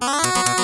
Ah!